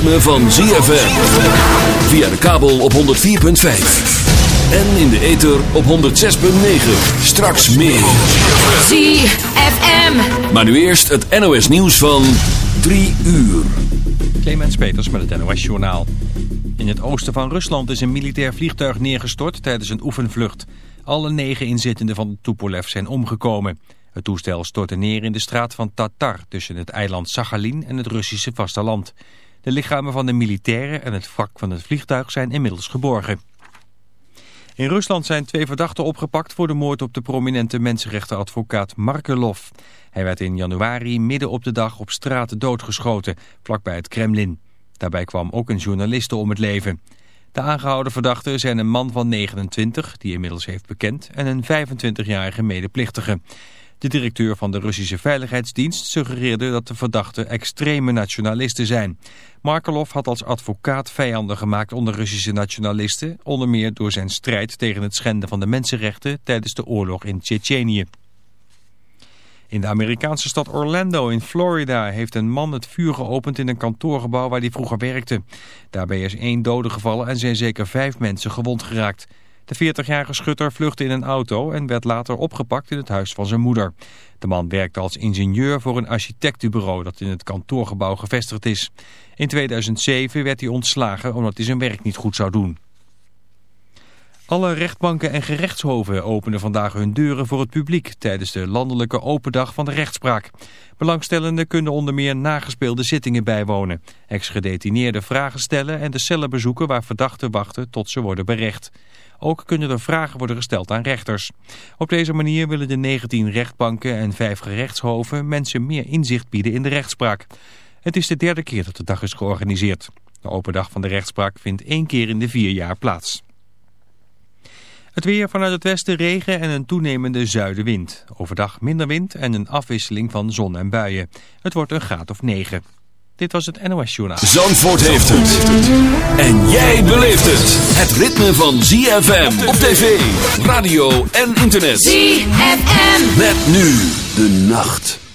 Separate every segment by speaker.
Speaker 1: ritme van ZFM. Via de kabel op 104.5. En in de ether op 106.9. Straks meer.
Speaker 2: ZFM.
Speaker 1: Maar nu eerst het NOS nieuws van 3 uur.
Speaker 3: Clemens Peters met het NOS Journaal. In het oosten van Rusland is een militair vliegtuig neergestort tijdens een oefenvlucht. Alle negen inzittenden van de Tupolev zijn omgekomen. Het toestel stortte neer in de straat van Tatar tussen het eiland Sachalin en het Russische vasteland. De lichamen van de militairen en het wrak van het vliegtuig zijn inmiddels geborgen. In Rusland zijn twee verdachten opgepakt voor de moord op de prominente mensenrechtenadvocaat Markelov. Hij werd in januari midden op de dag op straat doodgeschoten, vlakbij het Kremlin. Daarbij kwam ook een journaliste om het leven. De aangehouden verdachten zijn een man van 29, die inmiddels heeft bekend, en een 25-jarige medeplichtige. De directeur van de Russische Veiligheidsdienst suggereerde dat de verdachten extreme nationalisten zijn. Markelov had als advocaat vijanden gemaakt onder Russische nationalisten, onder meer door zijn strijd tegen het schenden van de mensenrechten tijdens de oorlog in Tsjetsjenië. In de Amerikaanse stad Orlando in Florida heeft een man het vuur geopend in een kantoorgebouw waar hij vroeger werkte. Daarbij is één dode gevallen en zijn zeker vijf mensen gewond geraakt. De 40-jarige schutter vluchtte in een auto en werd later opgepakt in het huis van zijn moeder. De man werkte als ingenieur voor een architectenbureau dat in het kantoorgebouw gevestigd is. In 2007 werd hij ontslagen omdat hij zijn werk niet goed zou doen. Alle rechtbanken en gerechtshoven openen vandaag hun deuren voor het publiek tijdens de landelijke open dag van de rechtspraak. Belangstellenden kunnen onder meer nagespeelde zittingen bijwonen, ex-gedetineerden vragen stellen en de cellen bezoeken waar verdachten wachten tot ze worden berecht. Ook kunnen er vragen worden gesteld aan rechters. Op deze manier willen de 19 rechtbanken en 5 gerechtshoven mensen meer inzicht bieden in de rechtspraak. Het is de derde keer dat de dag is georganiseerd. De open dag van de rechtspraak vindt één keer in de vier jaar plaats. Het weer vanuit het westen regen en een toenemende zuidenwind. Overdag minder wind en een afwisseling van zon en buien. Het wordt een graad of 9. Dit was het NOS Journaal.
Speaker 1: Zandvoort heeft het. En jij beleeft het. Het ritme van ZFM op tv, radio en internet.
Speaker 2: ZFM.
Speaker 1: Met nu de nacht.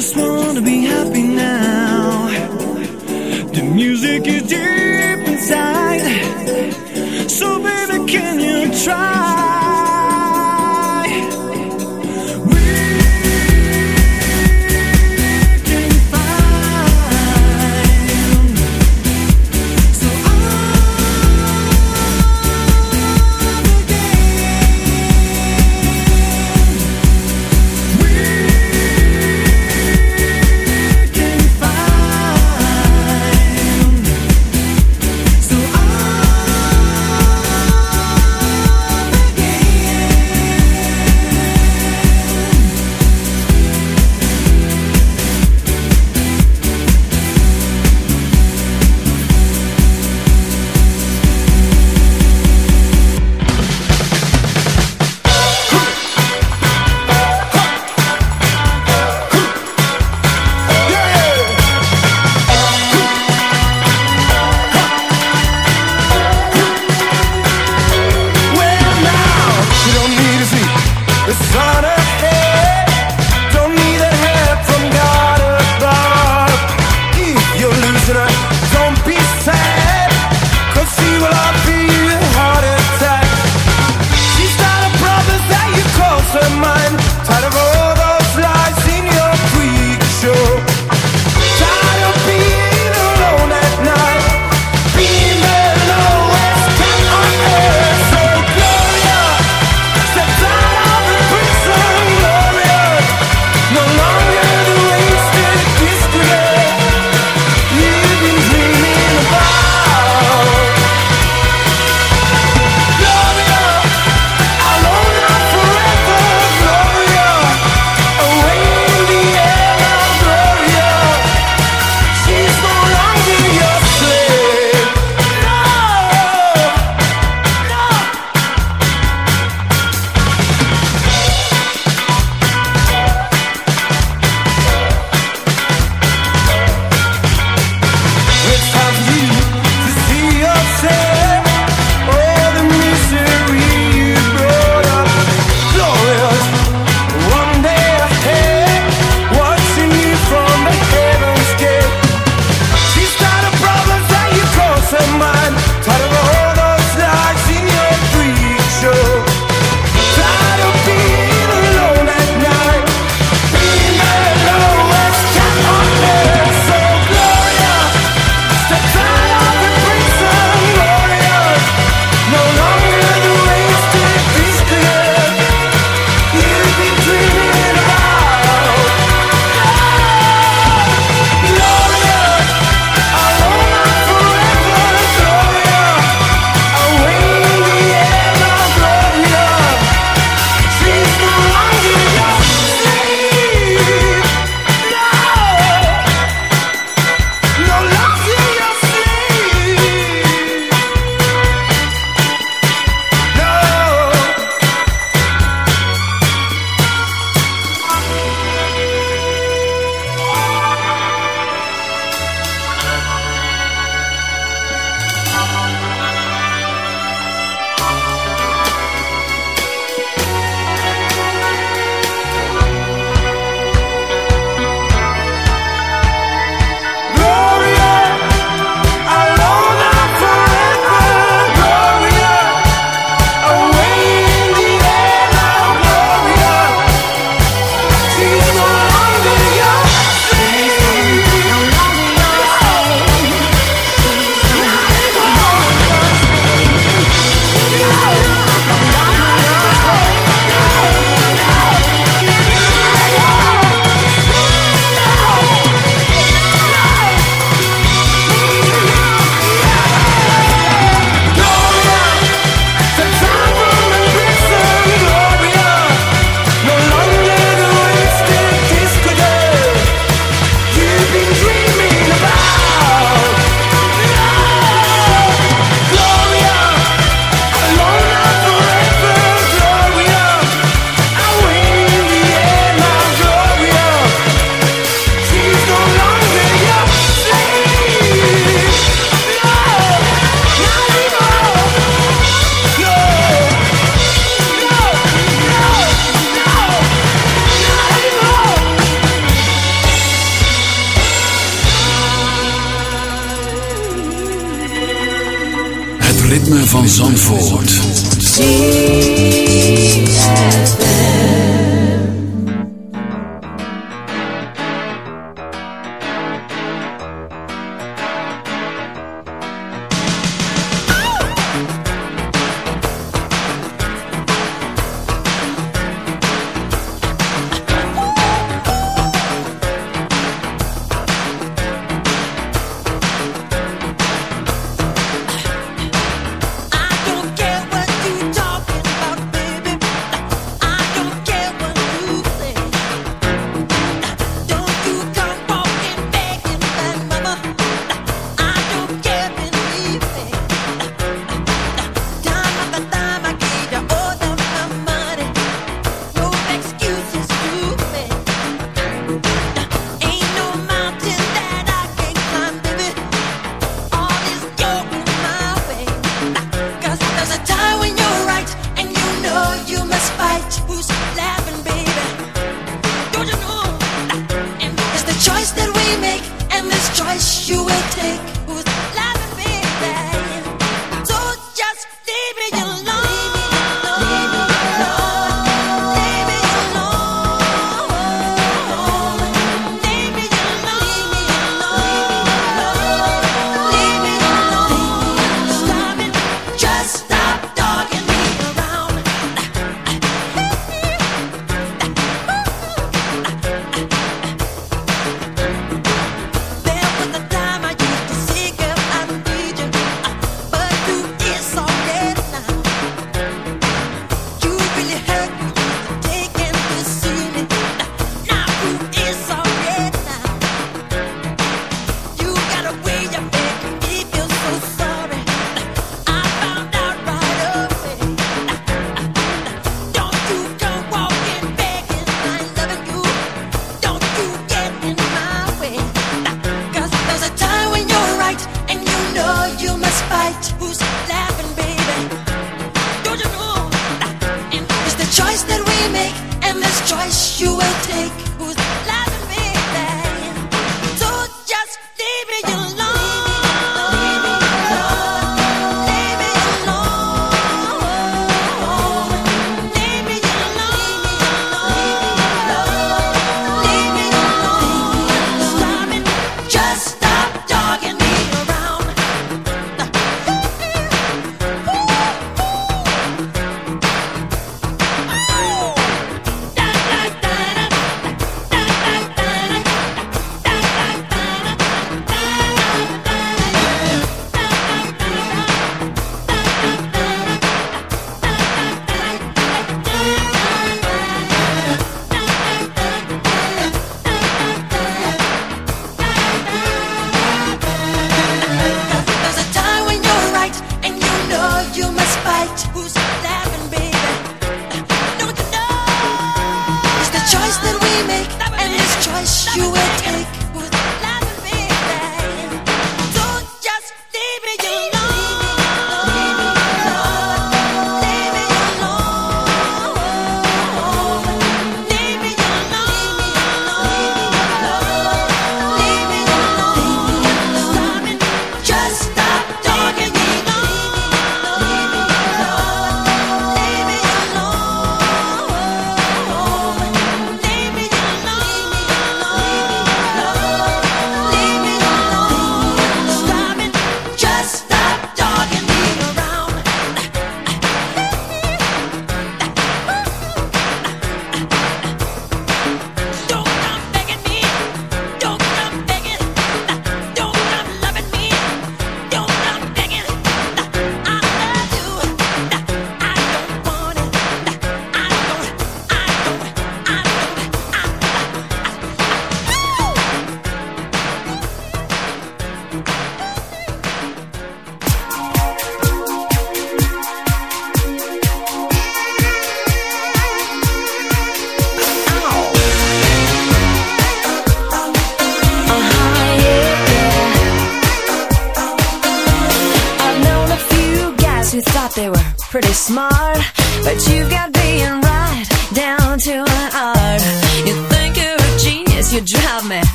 Speaker 2: just wanna be happy now. The music is deep inside, so baby, can you
Speaker 4: try?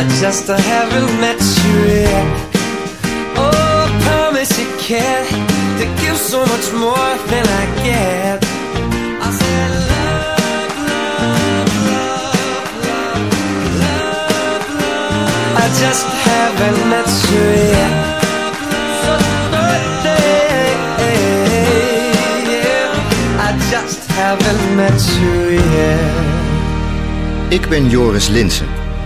Speaker 4: I just haven't met you yet. Oh, I promise you care to give so much more than I get. I said, love, love, love, love. I just haven't met you yet. So yeah. I just haven't met you yet.
Speaker 5: Ik ben Joris Linsen.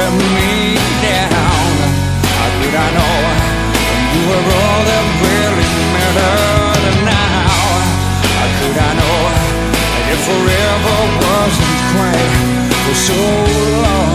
Speaker 6: Let me down. How could I know you were all that really mattered now? How could I know that it forever wasn't quite for so long?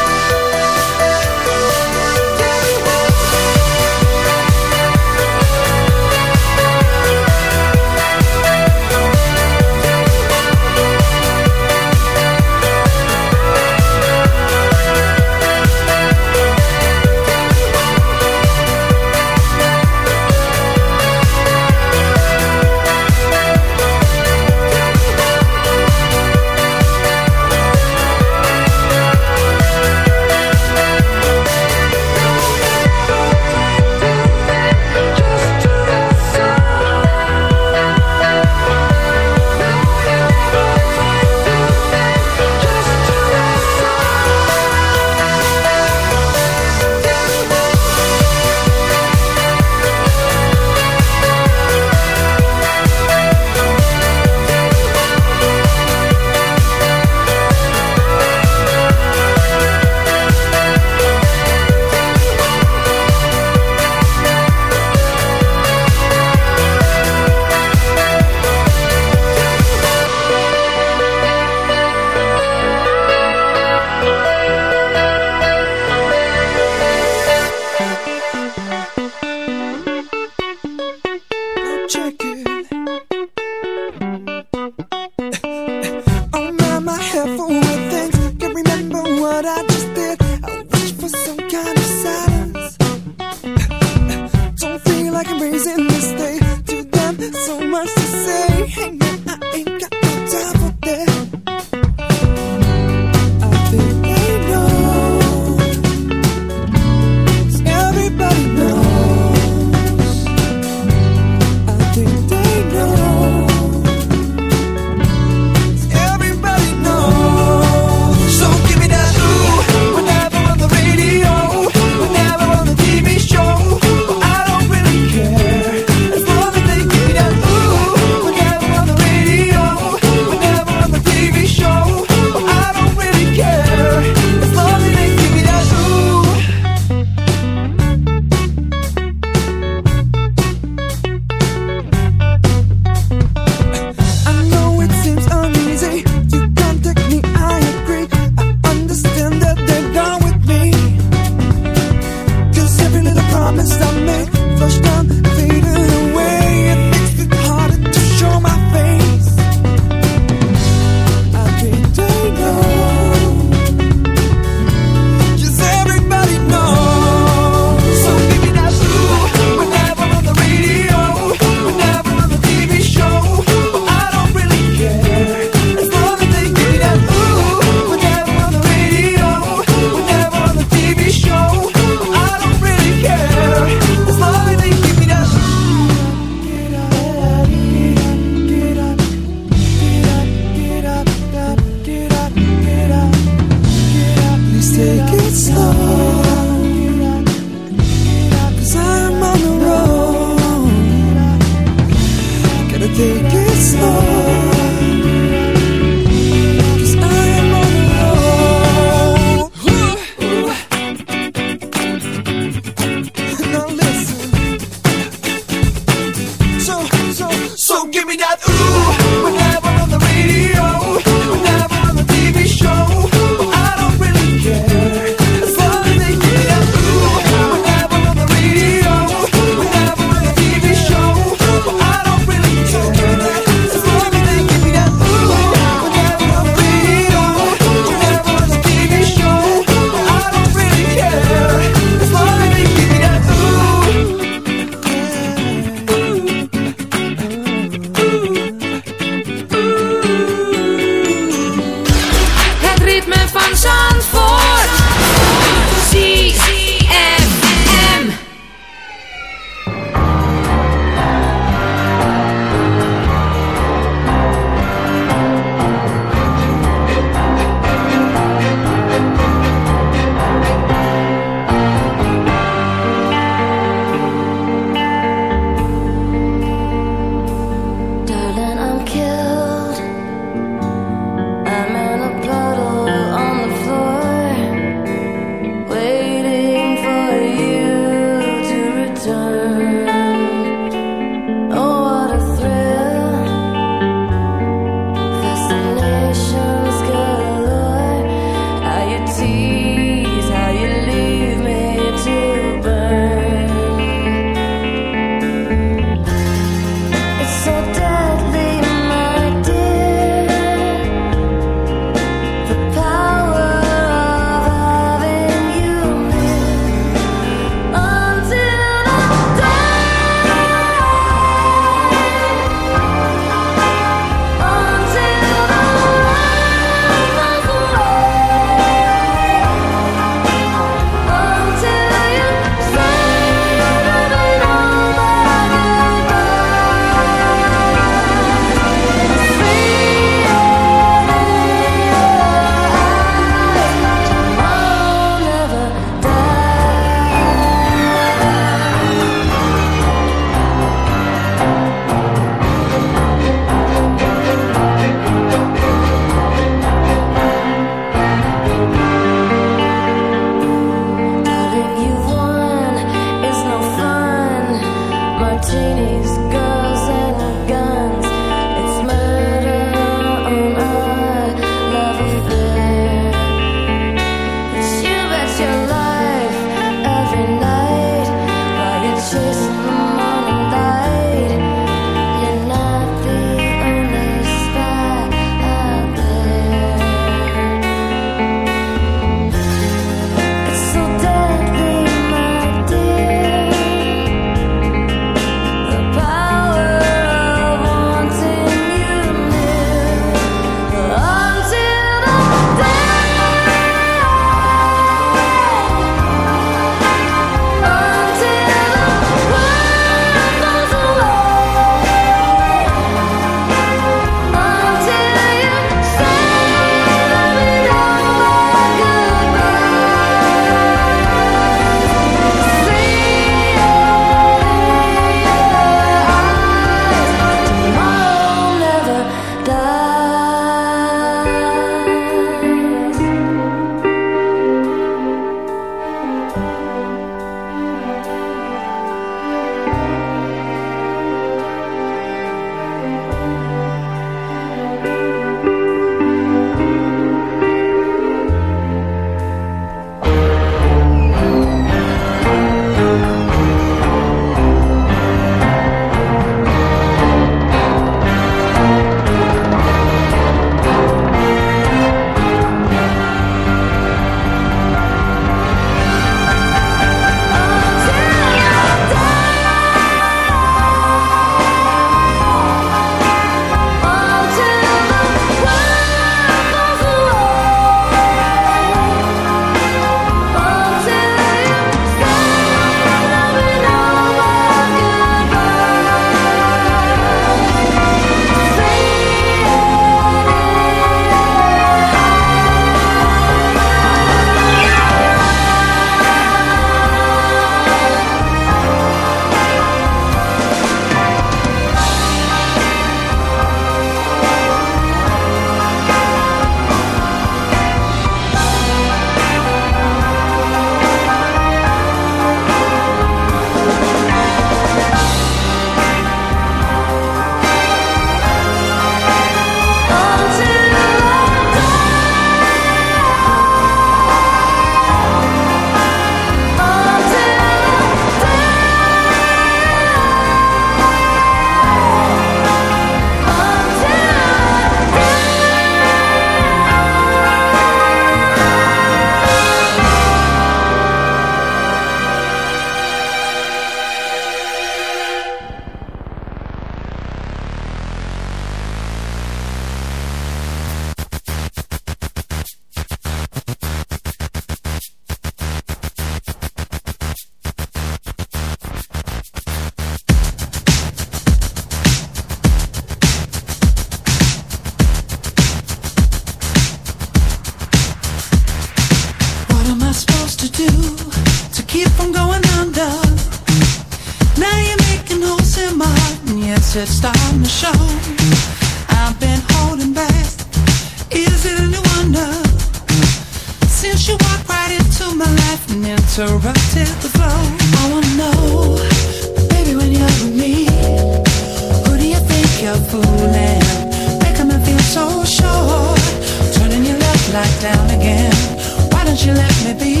Speaker 6: to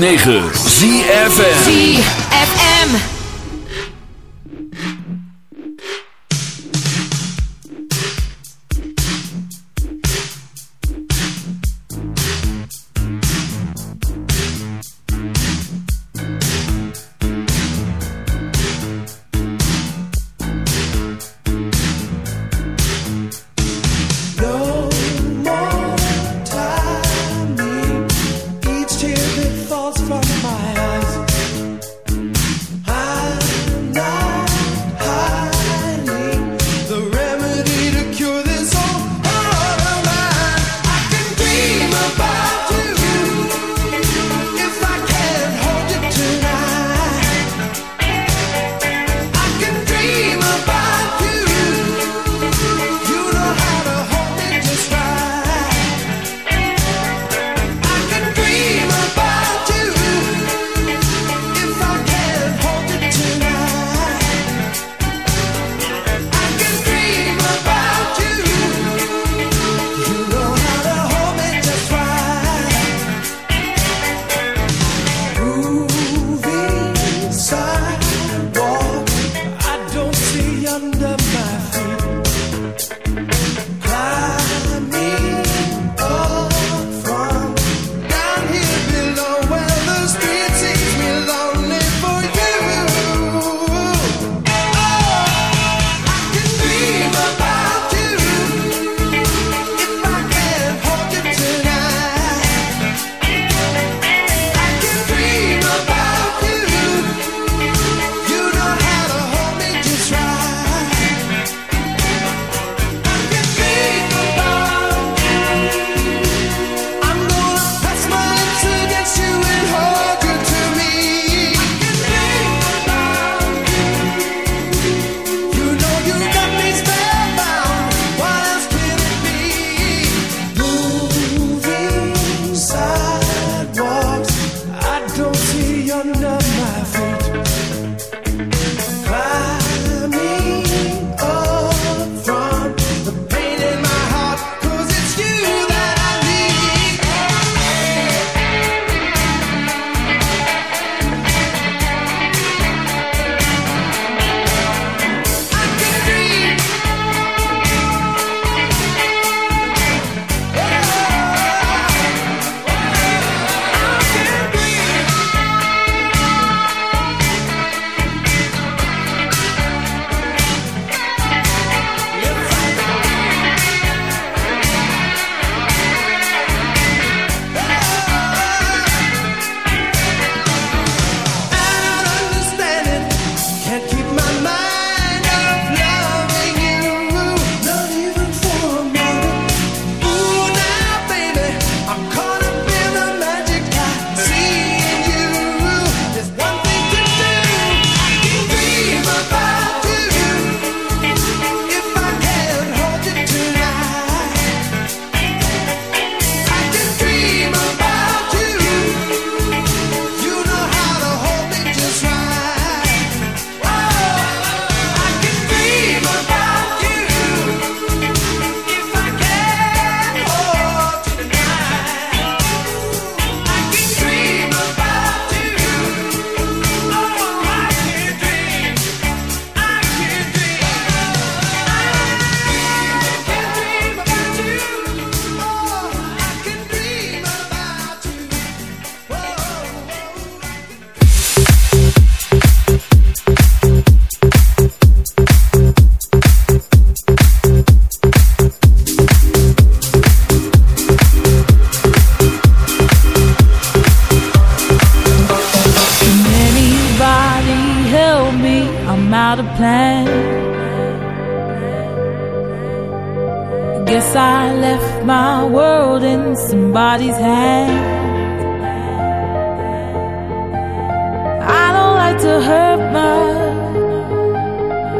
Speaker 1: 106.9 ZFM.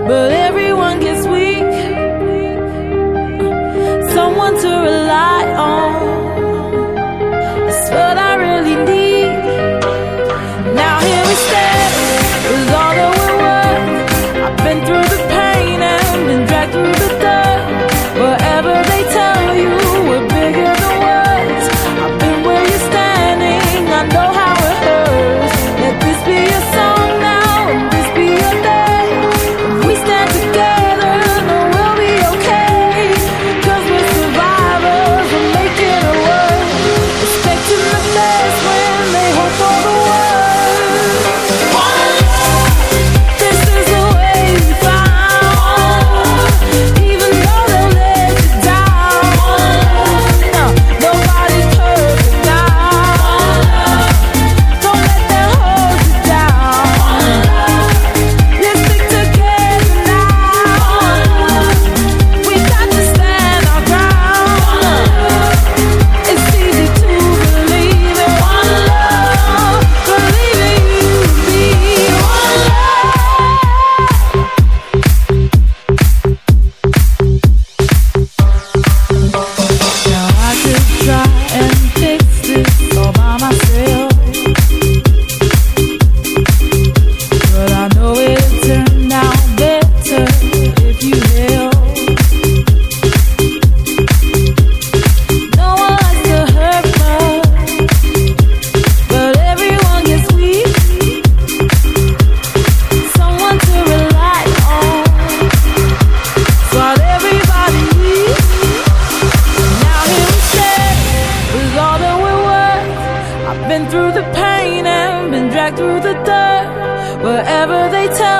Speaker 7: but everyone gets weak. Someone to rely on. through the dirt, wherever they tell